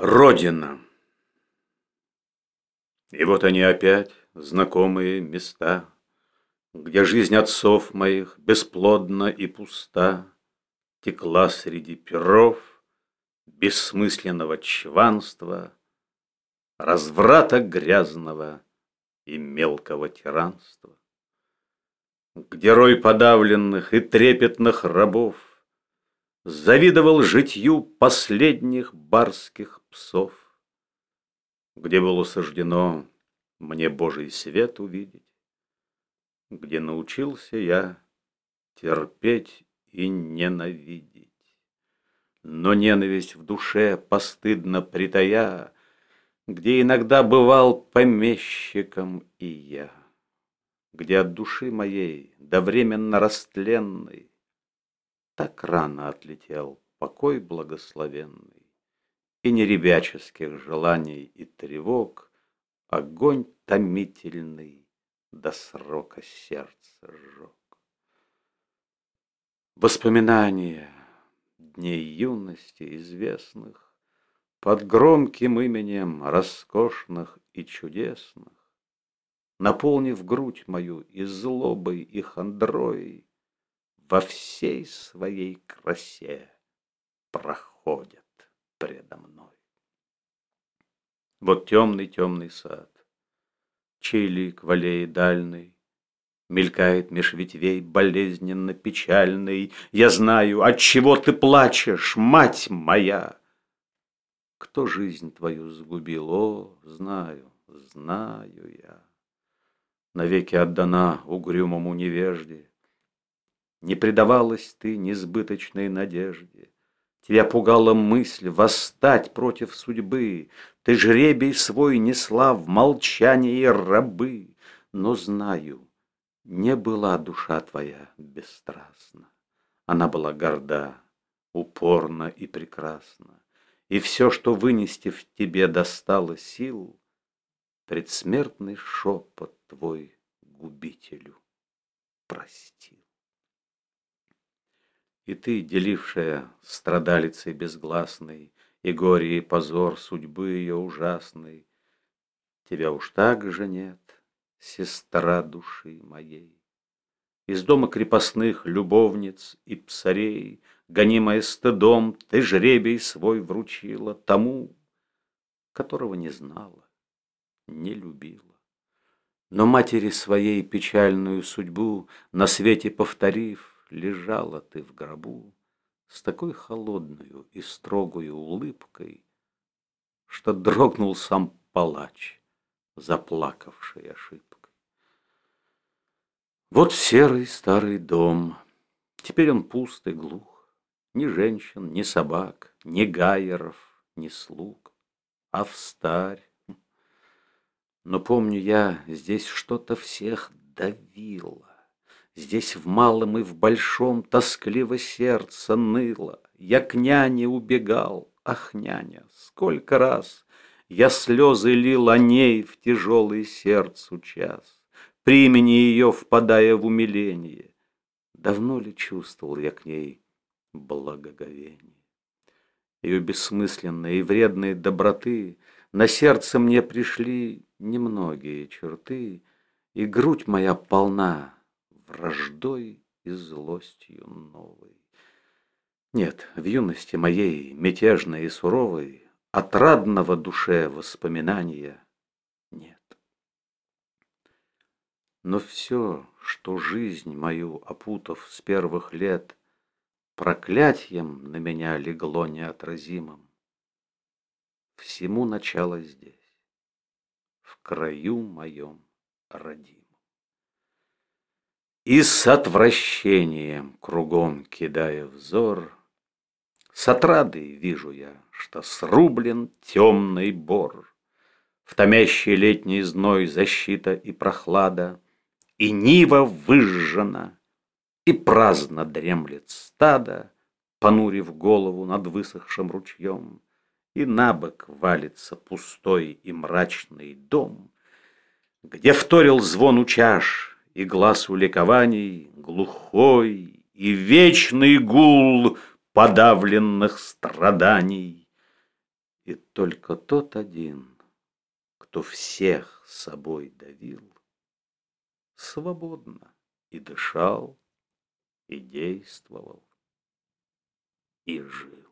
Родина. И вот они опять, знакомые места, Где жизнь отцов моих бесплодна и пуста, Текла среди перов, бессмысленного чванства, Разврата грязного и мелкого тиранства. Где рой подавленных и трепетных рабов Завидовал житью последних барских псов, Где было суждено мне Божий свет увидеть, Где научился я терпеть и ненавидеть. Но ненависть в душе постыдно притая, Где иногда бывал помещиком и я, Где от души моей, довременно растленной, так рано отлетел покой благословенный, И не ребяческих желаний и тревог Огонь томительный до срока сердца сжег. Воспоминания дней юности известных Под громким именем роскошных и чудесных, Наполнив грудь мою и злобой, и хандрой, во всей своей красе проходят предо мной. Вот темный-темный сад, чей лик в аллее дальной Мелькает меж ветвей болезненно печальный. Я знаю, от чего ты плачешь, мать моя. Кто жизнь твою сгубил, о, знаю, знаю я. Навеки отдана угрюмому невежде, не предавалась ты несбыточной надежде. Тебя пугала мысль восстать против судьбы. Ты жребий свой несла в молчании рабы. Но знаю, не была душа твоя бесстрастна. Она была горда, упорна и прекрасна. И все, что вынести в тебе достало сил, Предсмертный шепот твой губителю простил. И ты, делившая страдалицей безгласной И горе и позор судьбы ее ужасной, Тебя уж так же нет, сестра души моей. Из дома крепостных любовниц и псарей, Гонимая стыдом, ты жребий свой вручила Тому, которого не знала, не любила. Но матери своей печальную судьбу На свете повторив, лежала ты в гробу с такой холодную и строгою улыбкой, что дрогнул сам палач, заплакавший ошибкой. Вот серый старый дом, теперь он пуст и глух, ни женщин, ни собак, ни гайеров, ни слуг, а встарь. Но помню я, здесь что-то всех давило. Здесь в малом и в большом тоскливо сердце ныло. Я к няне убегал, ах, няня, сколько раз Я слезы лил о ней в тяжелый сердцу час, При имени ее впадая в умиление. Давно ли чувствовал я к ней благоговение? Ее бессмысленные и вредные доброты На сердце мне пришли немногие черты, И грудь моя полна враждой и злостью новой. Нет, в юности моей, мятежной и суровой, Отрадного душе воспоминания нет. Но все, что жизнь мою опутав с первых лет, Проклятьем на меня легло неотразимым. Всему начало здесь, в краю моем родимом. И с отвращением кругом кидая взор, С отрадой вижу я, что срублен темный бор, В томящий летний зной защита и прохлада, И нива выжжена, и праздно дремлет стадо, Понурив голову над высохшим ручьем, И на бок валится пустой и мрачный дом, Где вторил звон чаш и глаз у ликований глухой, и вечный гул подавленных страданий. И только тот один, кто всех собой давил, Свободно и дышал, и действовал, и жил.